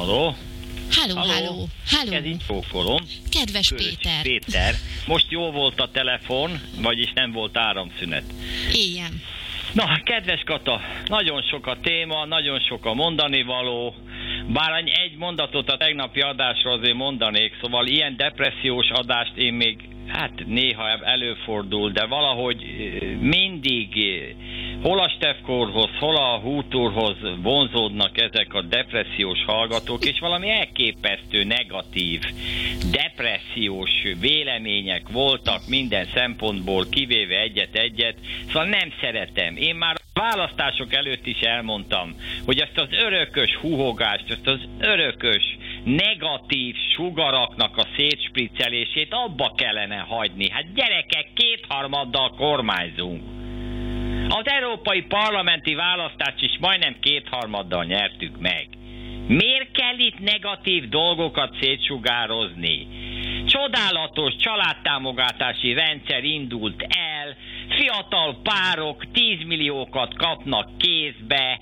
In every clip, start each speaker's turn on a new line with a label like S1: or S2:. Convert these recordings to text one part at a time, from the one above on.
S1: Halló?
S2: Halló, halló, halló.
S1: Ez itt.
S2: Kedves
S1: Kős
S2: Péter.
S1: Péter. Most jó volt a telefon, vagyis nem volt áramszünet.
S2: Éljen.
S1: Na, kedves Kata, nagyon sok a téma, nagyon sok a mondani való. Bár egy mondatot a tegnapi adásra azért mondanék, szóval ilyen depressziós adást én még, hát néha előfordul, de valahogy eh, mindig eh, hol a Stefkorhoz, hol a Hútúrhoz vonzódnak ezek a depressziós hallgatók, és valami elképesztő negatív, depressziós vélemények voltak minden szempontból, kivéve egyet-egyet, szóval nem szeretem. Én már választások előtt is elmondtam, hogy ezt az örökös huhogást, ezt az örökös negatív sugaraknak a szétspriccelését abba kellene hagyni. Hát gyerekek, kétharmaddal kormányzunk. Az európai parlamenti választást is majdnem kétharmaddal nyertük meg. Miért kell itt negatív dolgokat szétsugározni? Csodálatos családtámogatási rendszer indult el, fiatal párok 10 milliókat kapnak kézbe,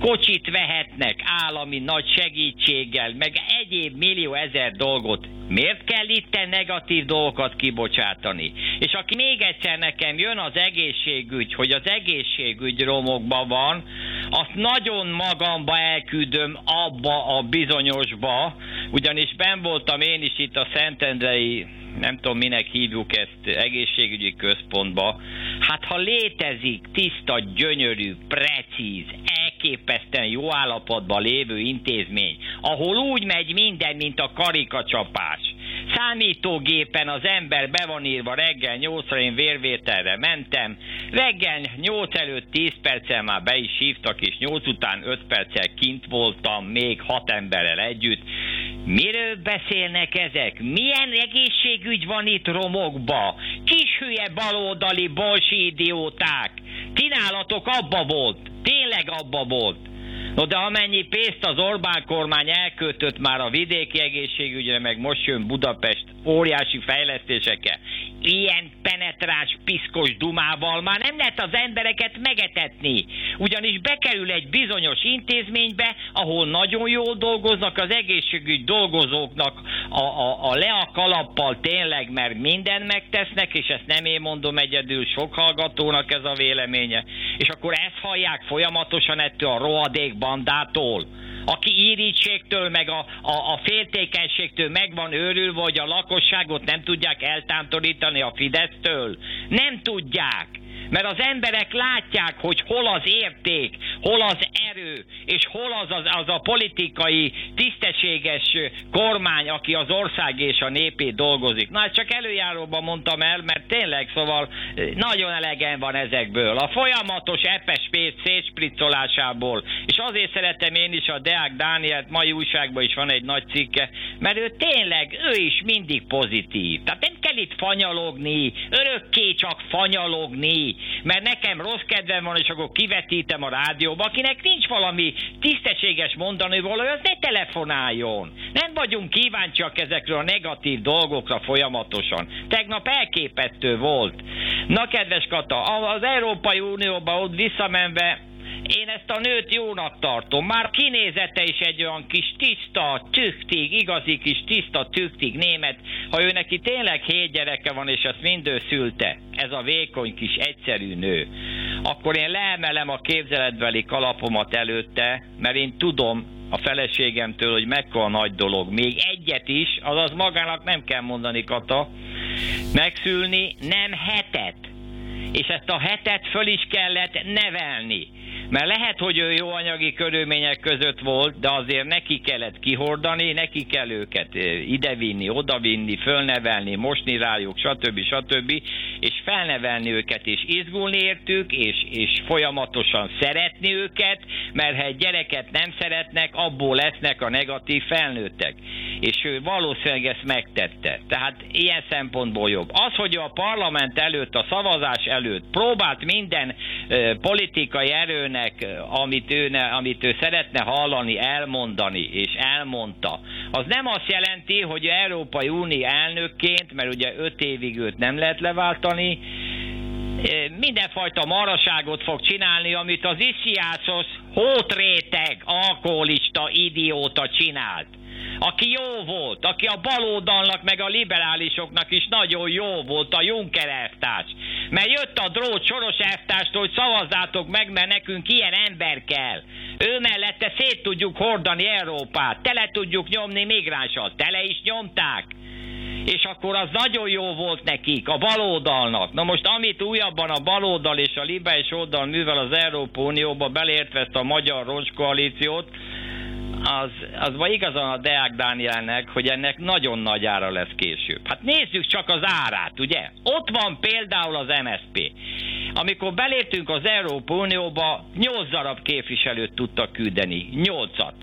S1: kocsit vehetnek állami nagy segítséggel, meg egyéb millió ezer dolgot. Miért kell itt negatív dolgokat kibocsátani? És aki még egyszer nekem jön az egészségügy, hogy az egészségügy romokban van, azt nagyon magamba elküldöm abba a bizonyosba, ugyanis ben voltam én is itt a Szentendrei nem tudom minek hívjuk ezt egészségügyi központba, hát ha létezik tiszta, gyönyörű, precíz, elképesztően jó állapotban lévő intézmény, ahol úgy megy minden, mint a karikacsapás. Számítógépen az ember be van írva reggel 8-ra, én vérvételre mentem, reggel 8 előtt 10 perccel már be is hívtak, és 8 után 5 perccel kint voltam, még 6 emberrel együtt. Miről beszélnek ezek? Milyen egészségügy van itt romokba? Kis hülye baloldali bolsi idióták! Tinálatok abba volt, tényleg abba volt. No de amennyi pénzt az Orbán kormány elköltött már a vidéki egészségügyre, meg most jön Budapest óriási fejlesztésekkel, ilyen penetráns, piszkos dumával már nem lehet az embereket megetetni. Ugyanis bekerül egy bizonyos intézménybe, ahol nagyon jól dolgoznak az egészségügy dolgozóknak a, a, a leakalappal tényleg, mert mindent megtesznek, és ezt nem én mondom egyedül, sok hallgatónak ez a véleménye. És akkor ezt hallják folyamatosan ettől a rohadék bandától aki írítségtől, meg a, a, a féltékenységtől meg van őrülve, hogy a lakosságot nem tudják eltántorítani a Fidesztől. Nem tudják mert az emberek látják, hogy hol az érték, hol az erő, és hol az, az, az a politikai tisztességes kormány, aki az ország és a népét dolgozik. Na, ezt csak előjáróban mondtam el, mert tényleg, szóval eh, nagyon elegen van ezekből. A folyamatos epes pénz szétspriccolásából, és azért szeretem én is a Deák Dánielt, mai újságban is van egy nagy cikke, mert ő tényleg, ő is mindig pozitív. Tehát nem kell itt fanyalogni, örökké csak fanyalogni, mert nekem rossz kedvem van, és akkor kivetítem a rádióba, akinek nincs valami tisztességes mondani való, az ne telefonáljon. Nem vagyunk kíváncsiak ezekről a negatív dolgokra folyamatosan. Tegnap elképesztő volt. Na, kedves Kata, az Európai Unióba ott visszamenve én ezt a nőt jónak tartom. Már kinézete is egy olyan kis tiszta, tüktig, igazi kis tiszta, tüktig német. Ha ő neki tényleg hét gyereke van, és ezt mind szülte, ez a vékony kis egyszerű nő, akkor én leemelem a képzeletbeli kalapomat előtte, mert én tudom, a feleségemtől, hogy mekkora nagy dolog. Még egyet is, azaz magának nem kell mondani, Kata, megszülni, nem hetet. És ezt a hetet föl is kellett nevelni. Mert lehet, hogy ő jó anyagi körülmények között volt, de azért neki kellett kihordani, neki kell őket idevinni, odavinni, fölnevelni, mosni rájuk, stb. stb. És felnevelni őket, és izgulni értük, és, és folyamatosan szeretni őket, mert ha egy gyereket nem szeretnek, abból lesznek a negatív felnőttek. És ő valószínűleg ezt megtette. Tehát ilyen szempontból jobb. Az, hogy a parlament előtt, a szavazás előtt próbált minden uh, politikai erőnek amit ő, ne, amit ő szeretne hallani, elmondani, és elmondta, az nem azt jelenti, hogy Európai Unió elnökként, mert ugye öt évig őt nem lehet leváltani, mindenfajta maraságot fog csinálni, amit az Isziászos hótréteg, alkoholista, idióta csinált aki jó volt, aki a baloldalnak meg a liberálisoknak is nagyon jó volt, a Juncker elvtárs. Mert jött a drót soros elvtárstól, hogy szavazzátok meg, mert nekünk ilyen ember kell. Ő mellette szét tudjuk hordani Európát, tele tudjuk nyomni migránssal, tele is nyomták és akkor az nagyon jó volt nekik, a baloldalnak. Na most amit újabban a baloldal és a liberális oldal művel az Európa Unióba, belértve ezt a magyar roncs-koalíciót, az, az vagy igazán a Deák Dánielnek, hogy ennek nagyon nagy ára lesz később. Hát nézzük csak az árát, ugye? Ott van például az MSP. Amikor beléptünk az Európa Unióba, 8 darab képviselőt tudtak küldeni. 8-at.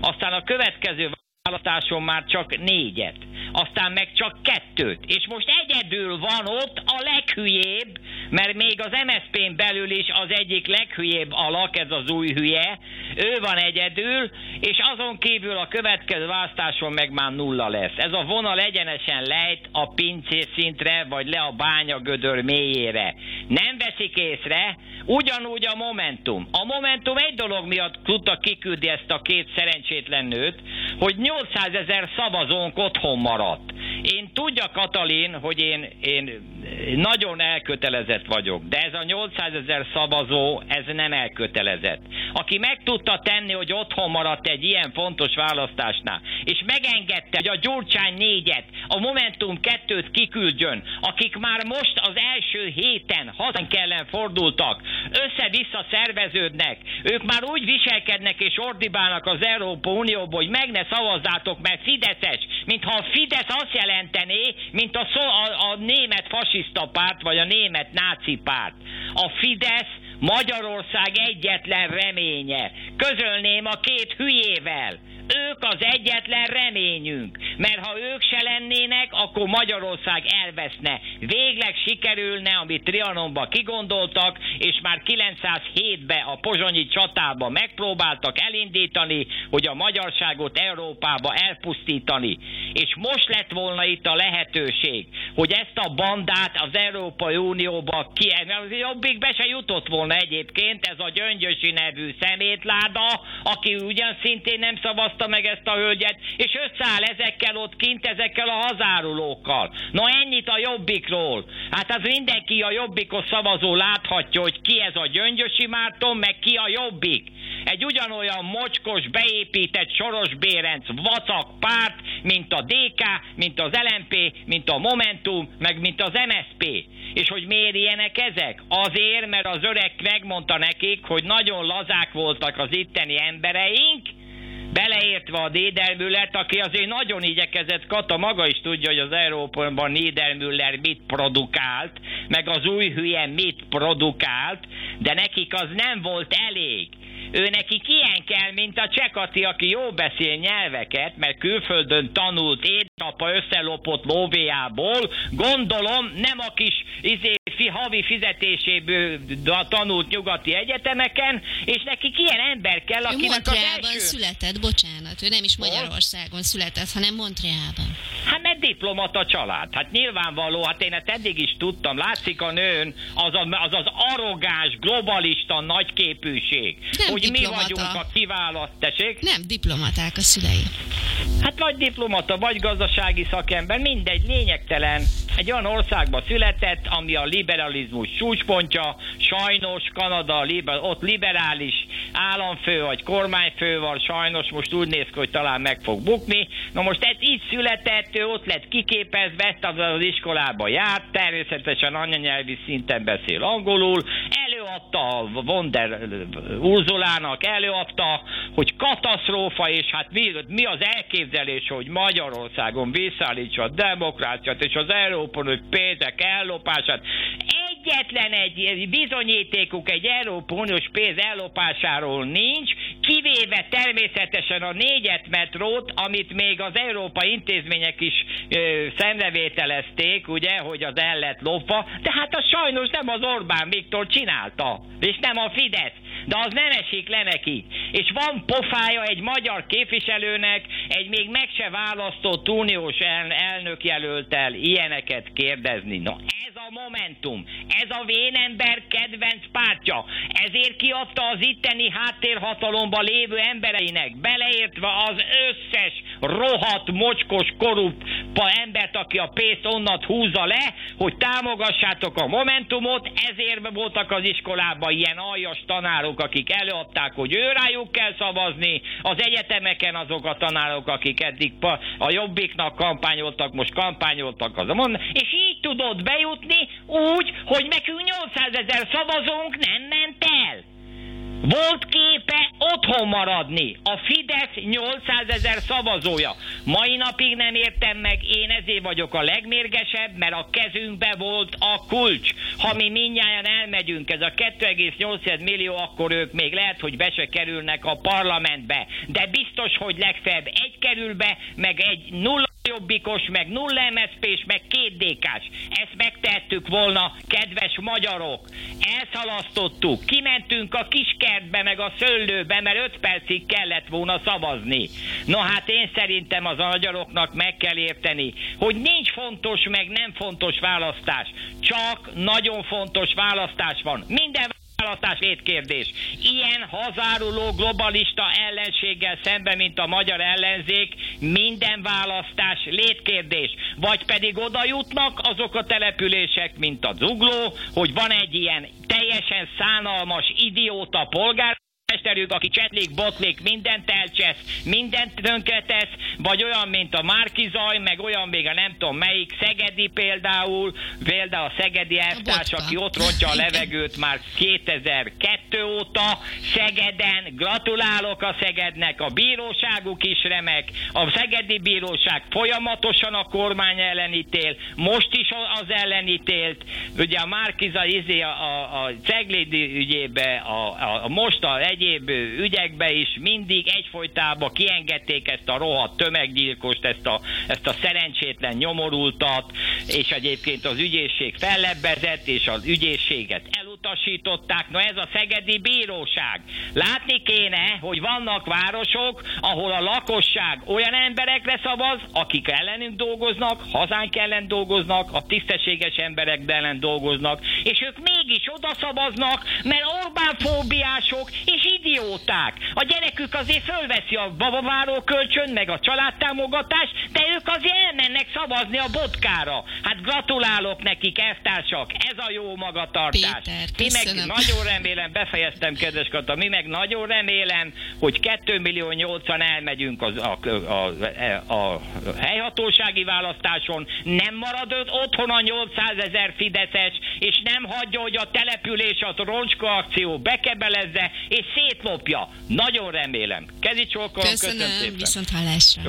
S1: Aztán a következő választáson már csak négyet, aztán meg csak kettőt, és most egyedül van ott a leghülyébb, mert még az MSZP-n belül is az egyik leghülyébb alak, ez az új hülye, ő van egyedül, és azon kívül a következő választáson meg már nulla lesz. Ez a vonal egyenesen lejt a pincé szintre, vagy le a bányagödör mélyére. Nem veszik észre, ugyanúgy a Momentum. A Momentum egy dolog miatt tudta kiküldni ezt a két szerencsétlen nőt, hogy 800 ezer szavazónk otthon maradt. Én tudja, Katalin, hogy én, én nagyon elkötelezett vagyok, de ez a 800 ezer szavazó, ez nem elkötelezett. Aki meg tudta tenni, hogy otthon maradt egy ilyen fontos választásnál, és megengedte, hogy a Gyurcsány négyet, a Momentum kettőt kiküldjön, akik már most az első héten hazánk ellen fordultak, össze-vissza szerveződnek, ők már úgy viselkednek és ordibálnak az Európa Unióból, hogy meg ne szavazzátok, mert Fideszes, mintha a Fidesz azt jelentené, mint a, szó, a, a német fasiszta párt, vagy a német náci párt. A Fidesz Magyarország egyetlen reménye. Közölném a két hülyével. Ők az egyetlen reményünk, mert ha ők se lennének, akkor Magyarország elveszne. Végleg sikerülne, amit Trianonba kigondoltak, és már 907-ben a pozsonyi csatába megpróbáltak elindítani, hogy a magyarságot Európába elpusztítani. És most lett volna itt a lehetőség, hogy ezt a bandát az Európai Unióba ki... Jobbik be se jutott volna egyébként ez a Gyöngyösi nevű szemétláda, aki ugyan szintén nem szavaz hozta meg ezt a hölgyet, és összeáll ezekkel ott kint, ezekkel a hazárulókkal. Na ennyit a jobbikról. Hát az mindenki a jobbikos szavazó láthatja, hogy ki ez a Gyöngyösi Márton, meg ki a jobbik. Egy ugyanolyan mocskos, beépített Soros Bérenc vacak párt, mint a DK, mint az LMP, mint a Momentum, meg mint az MSP. És hogy miért ilyenek ezek? Azért, mert az öreg megmondta nekik, hogy nagyon lazák voltak az itteni embereink, Beleértve a Niedermüllert, aki azért nagyon igyekezett, Kata maga is tudja, hogy az Európában Niedermüller mit produkált, meg az új hülye mit produkált, de nekik az nem volt elég. Ő neki ilyen kell, mint a Csekati, aki jó beszél nyelveket, mert külföldön tanult édesapa összelopott lóvéjából, gondolom nem a kis izé, fi, havi fizetéséből tanult nyugati egyetemeken, és neki ilyen ember kell, akinek
S2: az első... született, bocsánat, ő nem is Magyarországon született, hanem Montrealban.
S1: Hát mert diplomata család. Hát nyilvánvaló, hát én ezt eddig is tudtam. Látszik a nőn az a, az, az arrogáns, globalista nagyképűség. Nem hogy diplomata. mi vagyunk a kiválasztesek.
S2: Nem diplomaták a szülei.
S1: Hát vagy diplomata, vagy gazdasági szakember, mindegy, lényegtelen. Egy olyan országban született, ami a liberalizmus csúcspontja, sajnos Kanada, liber, ott liberális államfő vagy kormányfő van, sajnos most úgy néz ki, hogy talán meg fog bukni. Na most ez így született, ő ott lett kiképezve, ezt az iskolába járt, természetesen anyanyelvi szinten beszél angolul, előadta a Wonder Urzulának, előadta, hogy katasztrófa, és hát mi, mi az elképzelés, hogy Magyarországon visszaállítsa a demokráciát és az európai pénzek ellopását. Egyetlen egy bizonyítékuk egy Európai Uniós pénz ellopásáról nincs, kivéve természetesen a négyet metrót, amit még az európai intézmények is ö, szemrevételezték, ugye, hogy az el lopva, de hát az sajnos nem az Orbán Viktor csinálta, és nem a Fidesz de az nem esik le neki. És van pofája egy magyar képviselőnek egy még meg se választott uniós el, elnök jelöltel ilyeneket kérdezni. No, ez a Momentum, ez a vénember kedvenc pártja. Ezért kiadta az itteni háttérhatalomba lévő embereinek, beleértve az összes rohadt, mocskos, korrupt embert, aki a pénzt onnat húzza le, hogy támogassátok a Momentumot, ezért voltak az iskolában ilyen aljas tanárok, akik előadták, hogy ő rájuk kell szavazni, az egyetemeken azok a tanárok, akik eddig a jobbiknak kampányoltak, most kampányoltak az mond, és így tudott bejutni úgy, hogy nekünk 800 ezer szavazónk nem ment el. Volt képe otthon maradni. A Fidesz 800 ezer szavazója. Mai napig nem értem meg, én ezért vagyok a legmérgesebb, mert a kezünkbe volt a kulcs. Ha mi mindjárt elmegyünk, ez a 2,8 millió, akkor ők még lehet, hogy be se kerülnek a parlamentbe. De biztos, hogy legfeljebb egy kerül be, meg egy nulla jobbikos, meg nulla MSZP-s, meg két DK-s. Ezt megtettük volna, kedves magyarok. Elszalasztottuk, kimentünk a kiskertbe, meg a szőlőbe, mert öt percig kellett volna szavazni. No hát én szerintem az magyaroknak meg kell érteni, hogy nincs fontos, meg nem fontos választás. Csak nagyon fontos választás van. Minden választás kérdés. Ilyen hazáruló globalista ellenséggel szemben, mint a magyar ellenzék, minden választás létkérdés. Vagy pedig oda jutnak azok a települések, mint a Zugló, hogy van egy ilyen teljesen szánalmas idióta polgár, mesterük, aki csetlik, botlik, mindent elcsesz, mindent tönkretesz, vagy olyan, mint a Márkizaj, meg olyan még a nem tudom melyik, Szegedi például, például a Szegedi elvtárs, aki ott rontja a levegőt már 2002 óta, Szegeden, gratulálok a Szegednek, a bíróságuk is remek, a Szegedi Bíróság folyamatosan a kormány ellenítél, most is az ellenítélt, ugye a Márkiza izé a, a, a Ceglédi ügyébe, a, a, a most a egy egyéb ügyekbe is mindig egyfolytában kiengedték ezt a rohadt tömeggyilkost, ezt a, ezt a szerencsétlen nyomorultat, és egyébként az ügyészség fellebbezett, és az ügyészséget elutasították. Na ez a Szegedi Bíróság. Látni kéne, hogy vannak városok, ahol a lakosság olyan emberekre szavaz, akik ellenünk dolgoznak, hazánk ellen dolgoznak, a tisztességes emberek ellen dolgoznak, és ők mégis oda szavaznak, mert Orbán fóbiások, és idióták. A gyerekük azért fölveszi a babaváró kölcsön, meg a családtámogatást, de ők azért elmennek szavazni a botkára. Hát gratulálok nekik, elvtársak, ez a jó magatartás.
S2: Péter,
S1: mi meg nagyon remélem, befejeztem, kedves Kata, mi meg nagyon remélem, hogy 2 millió 8 elmegyünk az, a, a, a, a helyhatósági választáson, nem marad otthon a 800 ezer Fideszes, és nem hagyja, hogy a település, a roncska akció bekebelezze, és szétlopja. Nagyon remélem. Kezi csókolom,
S2: köszönöm, köszönöm szépen. viszont hallásra.